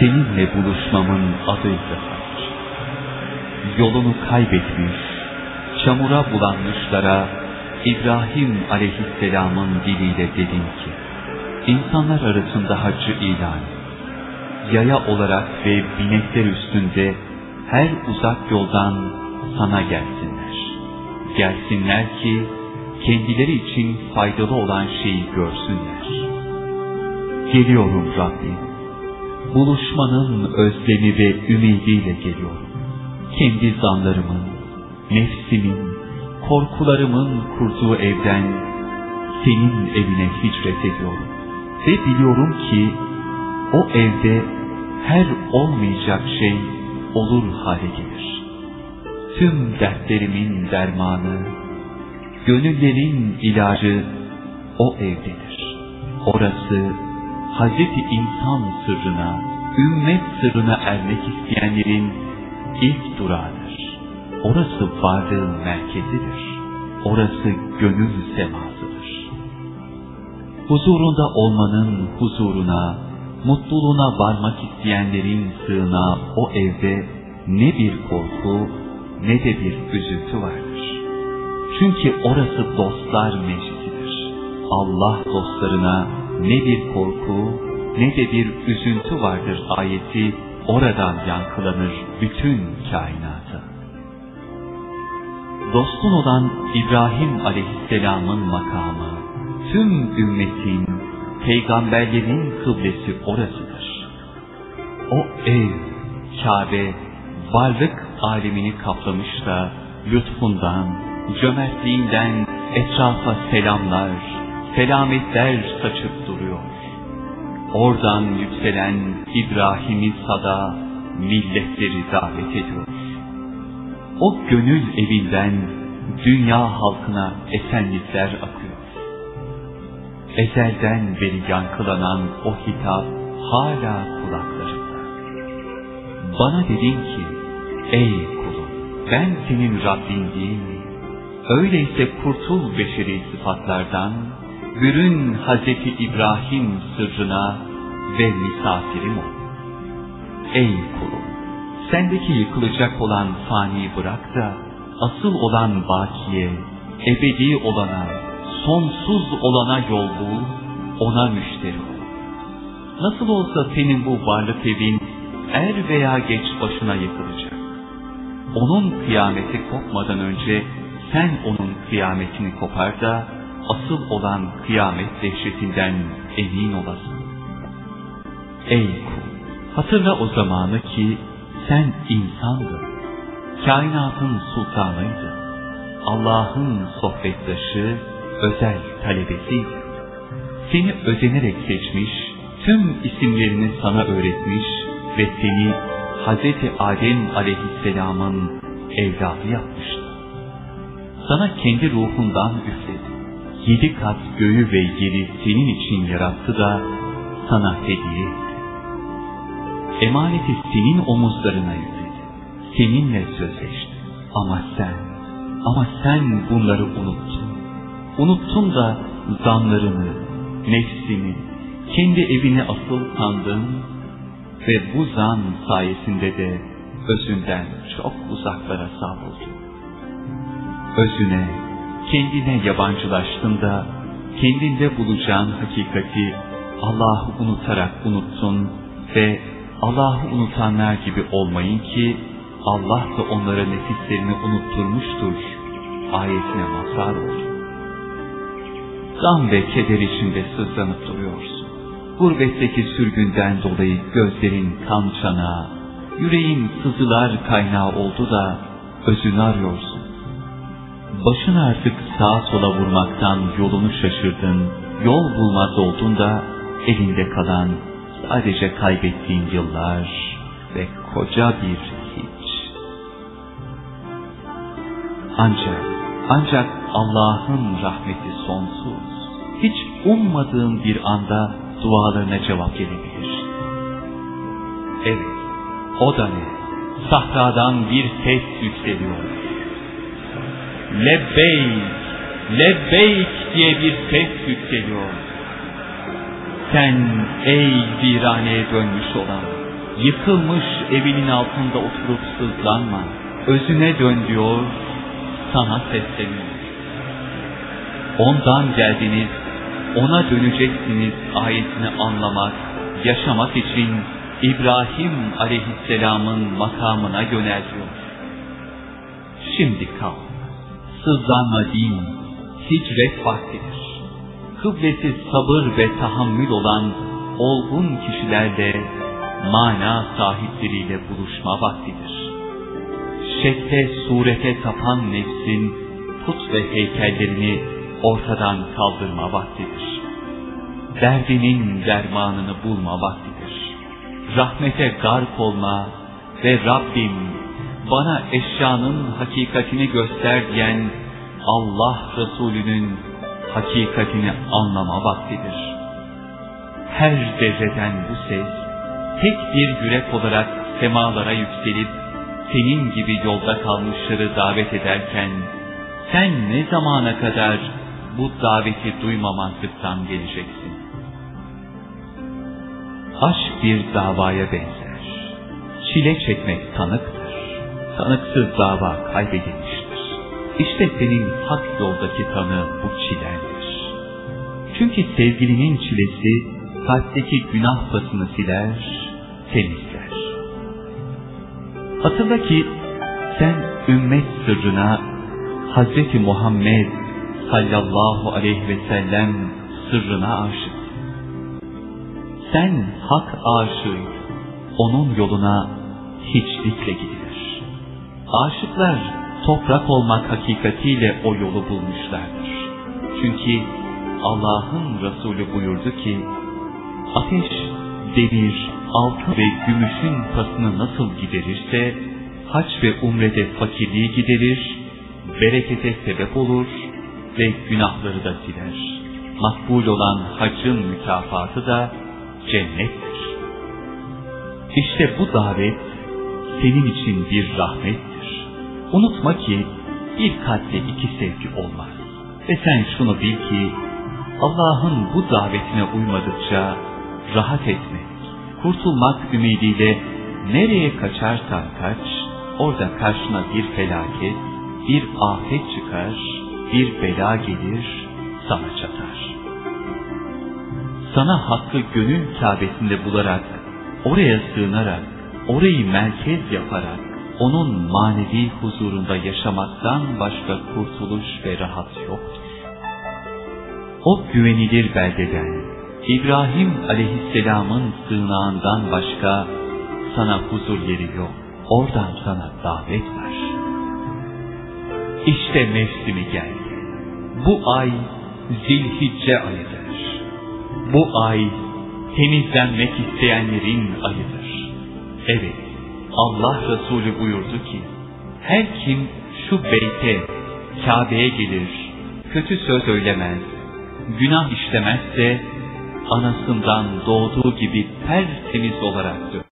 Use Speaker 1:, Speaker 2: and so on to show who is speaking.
Speaker 1: seninle buluşmamın adıydı hac. Yolunu kaybetmiş, çamura bulanmışlara İbrahim aleyhisselamın diliyle dedin ki, insanlar arasında haccı ilan Yaya olarak ve binekler üstünde her uzak yoldan sana gelsinler. Gelsinler ki kendileri için faydalı olan şeyi görsünler. Geliyorum Rabbim. Buluşmanın özlemi ve ümidiyle geliyorum. Kendi zanlarımın, nefsimin, korkularımın kurduğu evden senin evine hicret ediyorum. Ve biliyorum ki o evde her olmayacak şey olur hale gelir. Tüm dertlerimin dermanı, gönüllerin ilacı o evdedir. Orası Hazreti insan sırrına, ümmet sırrına ermek isteyenlerin ilk durağıdır. Orası varlığın merkezidir. Orası gönül semasıdır. Huzurunda olmanın huzuruna, mutluluğuna varmak isteyenlerin sığınağı o evde ne bir korku ne de bir üzüntü vardır. Çünkü orası dostlar meclisidir. Allah dostlarına ne bir korku ne de bir üzüntü vardır ayeti oradan yankılanır bütün kainata. Dostun olan İbrahim aleyhisselamın makamı, tüm ümmetin, peygamberlerin kıblesi orasıdır. O ev, Kabe, varlık alemini kaplamış da lütfundan, cömertliğinden etrafa selamlar, selametler saçıp duruyor. Oradan yükselen İbrahim'i sada milletleri davet ediyor. O gönül evinden dünya halkına esenlikler akıyor. Ezelden beri yankılanan o hitap hala kulaklarımda. Bana dedin ki, ey kulum ben senin Rabbin değil mi? Öyleyse kurtul beşeri sıfatlardan, bürün Hazreti İbrahim sırrına ve misafirim ol. Ey kulum, sendeki yıkılacak olan fani bırak da, asıl olan bakiye, ebedi olana, sonsuz olana yol bul, ona müşteri ol. Nasıl olsa senin bu varlık evin er veya geç başına yıkılacak. Onun kıyameti kopmadan önce sen onun kıyametini kopar da asıl olan kıyamet dehşetinden emin olasın. Ey kul! Hatırla o zamanı ki sen insandın. Kainatın sultanıydı. Allah'ın sohbettaşı, özel talebesiydi. Seni özenerek seçmiş, tüm isimlerini sana öğretmiş ve seni Hz. Adem aleyhisselamın evladı yapmıştı. Sana kendi ruhundan üfledi. Yedi kat göğü ve yeri senin için yarattı da sana hediye etti. Emaneti senin omuzlarına yükledi. Seninle sözleşti. Ama sen, ama sen bunları unuttun. Unuttun da zanlarını, nefsini, kendi evini asıl sandın ve bu zan sayesinde de özünden çok uzaklara savruldun. Özüne, kendine yabancılaştın da kendinde bulacağın hakikati Allah'ı unutarak unuttun ve Allah'ı unutanlar gibi olmayın ki Allah da onlara nefislerini unutturmuştur. Ayetine mazhar oldu. Gam ve keder içinde sızlanıp duruyorsun. Gurbetteki sürgünden dolayı gözlerin kan çanağı, yüreğin sızılar kaynağı oldu da özünü arıyorsun. Başın artık sağa sola vurmaktan yolunu şaşırdın, yol bulmaz oldun da elinde kalan sadece kaybettiğin yıllar ve koca bir hiç. Ancak, ancak Allah'ın rahmeti sonsuz. Hiç ummadığın bir anda dualarına cevap gelebilir. Evet, o da ne? Sahradan bir ses yükseliyor. Lebbeyk, lebbeyk diye bir ses yükseliyor. Sen ey viraneye dönmüş olan, Yıkılmış evinin altında oturup sızlanma. Özüne dön diyor, sana sesleniyor. Ondan geldiniz, ona döneceksiniz ayetini anlamak, yaşamak için İbrahim aleyhisselamın makamına yöneliyor. Şimdi kal, sızlanma değil, hicret vaktidir. Kıblesi sabır ve tahammül olan olgun kişilerle mana sahipleriyle buluşma vaktidir. Şekle surete tapan nefsin put ve heykellerini ortadan kaldırma vaktidir. Derdinin dermanını bulma vaktidir. Rahmete garp olma ve Rabbim bana eşyanın hakikatini göster diyen Allah Resulü'nün hakikatini anlama vaktidir. Her zerreden bu ses, tek bir yürek olarak semalara yükselip, senin gibi yolda kalmışları davet ederken, sen ne zamana kadar bu daveti duymamazlıktan geleceksin? Aşk bir davaya benzer. Çile çekmek tanıktır. Tanıksız dava kaybedilmiştir. İşte senin hak yoldaki tanı bu çilendir. Çünkü sevgilinin çilesi kalpteki günah basını siler, temizler. Hatırla ki sen ümmet sırrına Hazreti Muhammed sallallahu aleyhi ve sellem sırrına aşık. Sen hak aşığı, onun yoluna hiçlikle gidilir. Aşıklar toprak olmak hakikatiyle o yolu bulmuşlardır. Çünkü Allah'ın Resulü buyurdu ki, ateş, demir, altın ve gümüşün pasını nasıl giderirse, haç ve umrede fakirliği giderir, berekete sebep olur ve günahları da siler. Makbul olan hacın mükafatı da cennettir. İşte bu davet senin için bir rahmettir. Unutma ki bir kalple iki sevgi olmaz. Ve sen şunu bil ki Allah'ın bu davetine uymadıkça rahat etmek, kurtulmak ümidiyle nereye kaçarsan kaç, orada karşına bir felaket, bir afet çıkar, bir bela gelir, sana çatar. Sana hakkı gönül kâbesinde bularak, oraya sığınarak, orayı merkez yaparak, onun manevi huzurunda yaşamaktan başka kurtuluş ve rahat yoktur. O güvenilir beldeden, İbrahim aleyhisselamın sığınağından başka sana huzur yeri yok. Oradan sana davet var. İşte mevsimi geldi. Bu ay zilhicce ayıdır. Bu ay temizlenmek isteyenlerin ayıdır. Evet, Allah Resulü buyurdu ki, her kim şu beyte, Kabe'ye gelir, kötü söz söylemez, günah işlemezse, anasından doğduğu gibi tertemiz olarak dön.